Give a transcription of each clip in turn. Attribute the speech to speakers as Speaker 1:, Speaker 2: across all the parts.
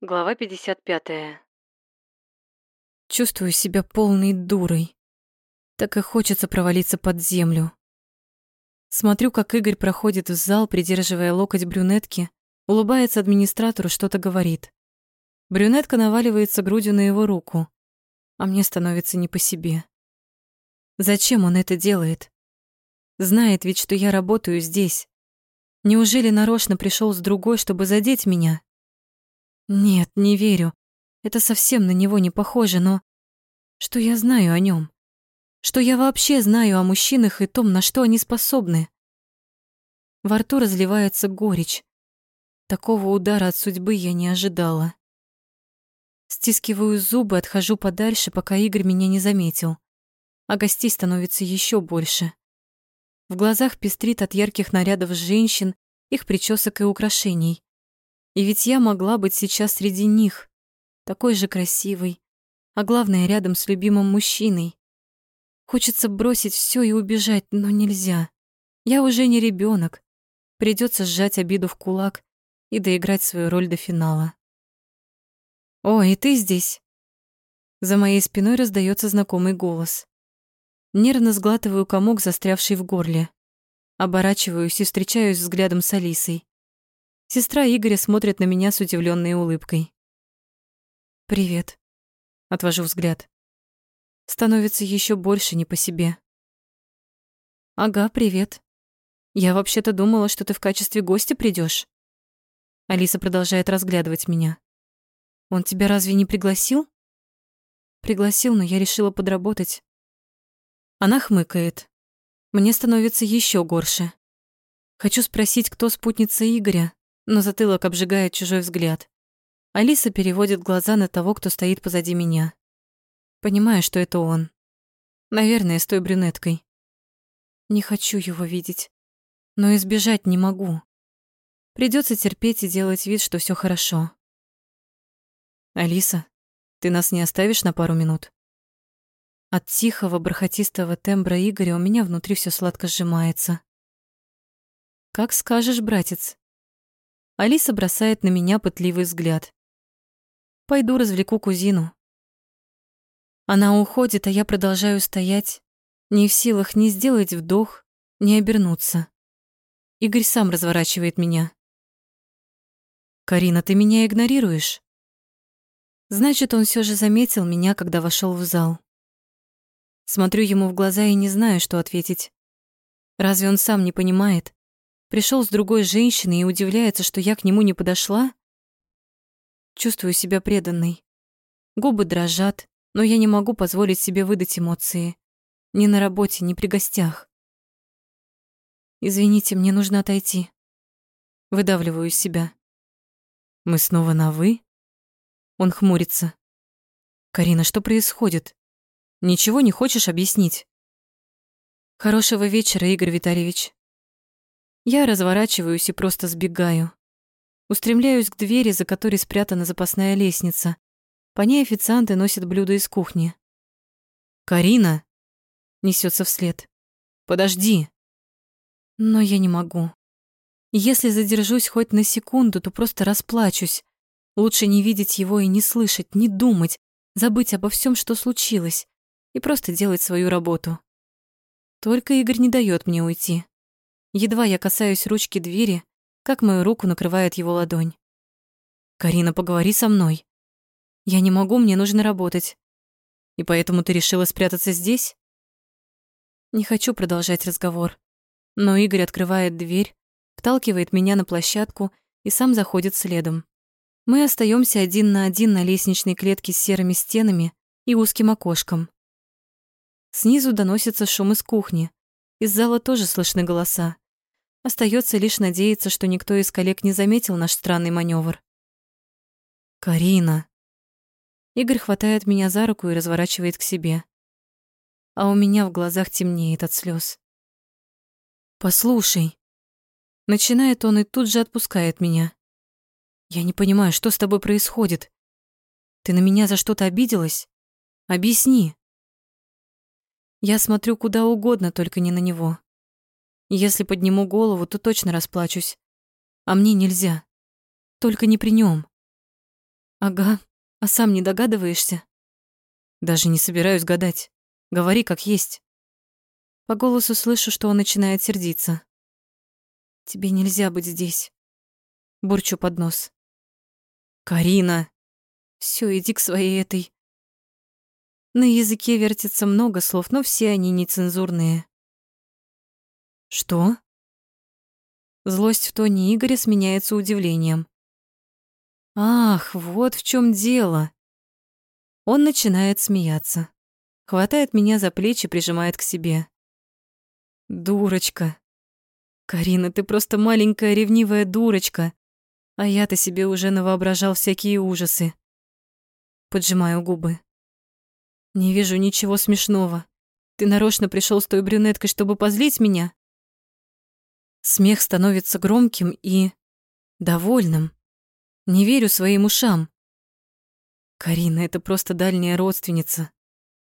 Speaker 1: Глава 55.
Speaker 2: Чувствую себя полной дурой. Так и хочется провалиться под землю. Смотрю, как Игорь проходит в зал, придерживая локоть брюнетки, улыбается администратору, что-то говорит. Брюнетка наваливается грудью на его руку, а мне становится не по себе. Зачем он это делает? Знает ведь, что я работаю здесь. Неужели нарочно пришел с другой, чтобы задеть меня? Нет, не верю. Это совсем на него не похоже, но... Что я знаю о нем? Что я вообще знаю о мужчинах и том, на что они способны? Во рту разливается горечь. Такого удара от судьбы я не ожидала. Стискиваю зубы, отхожу подальше, пока Игорь меня не заметил. А гостей становится еще больше. В глазах пестрит от ярких нарядов женщин, их причесок и украшений. И ведь я могла быть сейчас среди них, такой же красивой, а главное, рядом с любимым мужчиной. Хочется бросить все и убежать, но нельзя. Я уже не ребенок. Придется сжать обиду в кулак и доиграть свою роль до финала. «О, и ты здесь?» За моей спиной раздается знакомый голос. Нервно сглатываю комок, застрявший в горле. Оборачиваюсь и встречаюсь взглядом с Алисой. Сестра Игоря смотрит на меня с удивленной улыбкой. «Привет», — отвожу взгляд. Становится еще больше не по себе. «Ага, привет. Я вообще-то думала, что ты в качестве гостя придешь. Алиса продолжает разглядывать меня. «Он тебя разве не пригласил?» «Пригласил, но я решила подработать». Она хмыкает. Мне становится еще горше. Хочу спросить, кто спутница Игоря, но затылок обжигает чужой взгляд. Алиса переводит глаза на того, кто стоит позади меня. Понимаю, что это он. Наверное, с той брюнеткой. Не хочу его видеть, но избежать не могу. Придется терпеть и делать вид, что все хорошо. Алиса, ты нас не оставишь на пару минут? От тихого, бархатистого тембра Игоря у меня внутри все сладко сжимается. Как скажешь, братец. Алиса бросает на меня пытливый взгляд. Пойду развлеку кузину. Она уходит, а я продолжаю стоять, не в силах ни сделать вдох, ни обернуться. Игорь сам разворачивает меня. «Карина, ты меня игнорируешь?» Значит, он все же заметил меня, когда вошел в зал. Смотрю ему в глаза и не знаю, что ответить. Разве он сам не понимает? Пришел с другой женщиной и удивляется, что я к нему не подошла? Чувствую себя преданной. Губы дрожат, но я не могу позволить себе выдать эмоции. Ни на работе, ни при гостях. Извините, мне нужно отойти. Выдавливаю себя. Мы снова на «вы»? Он хмурится. Карина, что происходит? Ничего не хочешь объяснить? Хорошего вечера, Игорь Витальевич. Я разворачиваюсь и просто сбегаю. Устремляюсь к двери, за которой спрятана запасная лестница. По ней официанты носят блюда из кухни. «Карина!» — несется вслед. «Подожди!» Но я не могу. Если задержусь хоть на секунду, то просто расплачусь. Лучше не видеть его и не слышать, не думать, забыть обо всем, что случилось, и просто делать свою работу. Только Игорь не дает мне уйти. Едва я касаюсь ручки двери, как мою руку накрывает его ладонь. «Карина, поговори со мной. Я не могу, мне нужно работать. И поэтому ты решила спрятаться здесь?» Не хочу продолжать разговор, но Игорь открывает дверь, вталкивает меня на площадку и сам заходит следом. Мы остаемся один на один на лестничной клетке с серыми стенами и узким окошком. Снизу доносится шум из кухни. Из зала тоже слышны голоса. Остается лишь надеяться, что никто из коллег не заметил наш странный маневр. «Карина!» Игорь хватает меня за руку и разворачивает к себе. А у меня в глазах темнеет от слез. «Послушай!» Начинает он и тут же отпускает меня. «Я не понимаю, что с тобой происходит? Ты на меня за что-то обиделась? Объясни!» Я смотрю куда угодно, только не на него. Если подниму голову, то точно расплачусь. А мне нельзя. Только не при нем. Ага, а сам не догадываешься? Даже не собираюсь гадать. Говори как есть. По голосу слышу, что он начинает сердиться. Тебе нельзя быть здесь. Бурчу под нос. Карина! Все, иди к своей этой... На языке вертится много слов, но все они нецензурные. Что? Злость в тоне Игоря сменяется удивлением. Ах, вот в чем дело. Он начинает смеяться. Хватает меня за плечи, прижимает к себе. Дурочка. Карина, ты просто маленькая ревнивая дурочка. А я-то себе уже навоображал всякие ужасы. Поджимаю губы. Не вижу ничего смешного. Ты нарочно пришел с той брюнеткой, чтобы позлить меня? Смех становится громким и довольным. Не верю своим ушам. Карина — это просто дальняя родственница.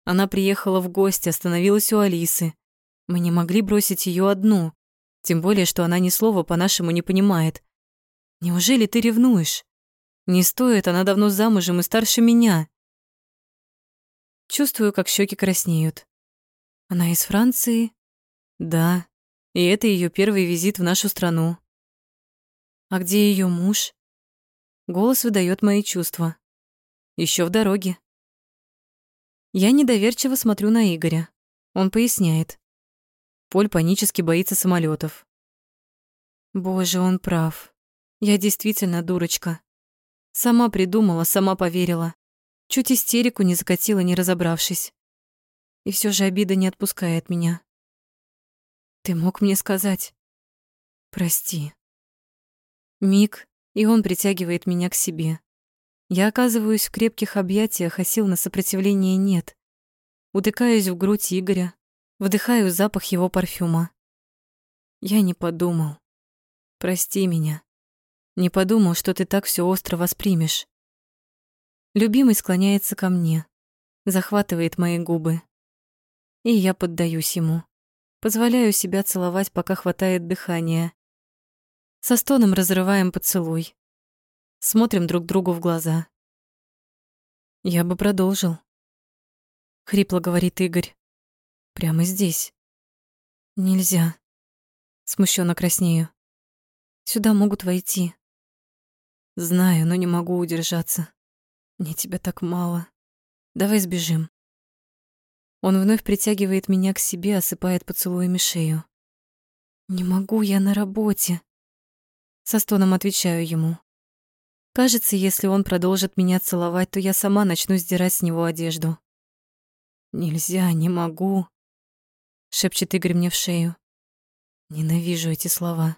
Speaker 2: Она приехала в гости, остановилась у Алисы. Мы не могли бросить ее одну, тем более, что она ни слова по-нашему не понимает. Неужели ты ревнуешь? Не стоит, она давно замужем и старше меня. Чувствую, как щеки краснеют. Она из Франции? Да, и это ее первый визит в нашу страну. А где ее муж? Голос выдает мои чувства. Еще в дороге. Я недоверчиво смотрю на Игоря. Он поясняет. Поль панически боится самолетов. Боже, он прав. Я действительно дурочка. Сама придумала, сама поверила. Чуть истерику не закатила, не разобравшись. И все же обида не отпускает меня. Ты мог мне сказать. Прости. Миг, и он притягивает меня к себе. Я оказываюсь в крепких объятиях, а сил на сопротивление нет. Утыкаюсь в грудь Игоря, вдыхаю запах его парфюма. Я не подумал. Прости меня. Не подумал, что ты так все остро воспримешь. Любимый склоняется ко мне, захватывает мои губы. И я поддаюсь ему. Позволяю себя целовать, пока хватает дыхания. Со стоном разрываем поцелуй. Смотрим друг другу в глаза. Я бы продолжил. Хрипло говорит Игорь. Прямо здесь. Нельзя. Смущенно краснею. Сюда могут войти. Знаю, но не могу удержаться. Мне тебя так мало. Давай сбежим. Он вновь притягивает меня к себе, осыпает поцелуями шею. Не могу, я на работе. Со стоном отвечаю ему. Кажется, если он продолжит меня целовать, то я сама начну сдирать с него одежду. «Нельзя, не могу», — шепчет Игорь мне в шею. Ненавижу эти слова.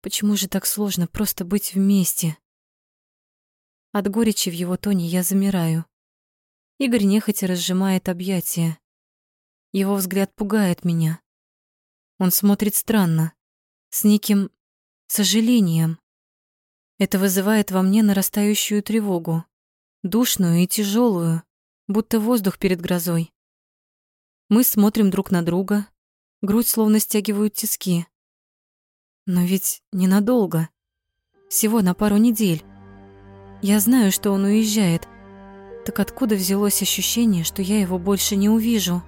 Speaker 2: Почему же так сложно просто быть вместе? От горечи в его тоне я замираю. Игорь нехотя разжимает объятия. Его взгляд пугает меня. Он смотрит странно, с неким сожалением. Это вызывает во мне нарастающую тревогу, душную и тяжелую, будто воздух перед грозой. Мы смотрим друг на друга, грудь словно стягивают тиски. Но ведь ненадолго, всего на пару недель. Я знаю, что он уезжает, так откуда взялось ощущение, что я его больше не увижу?»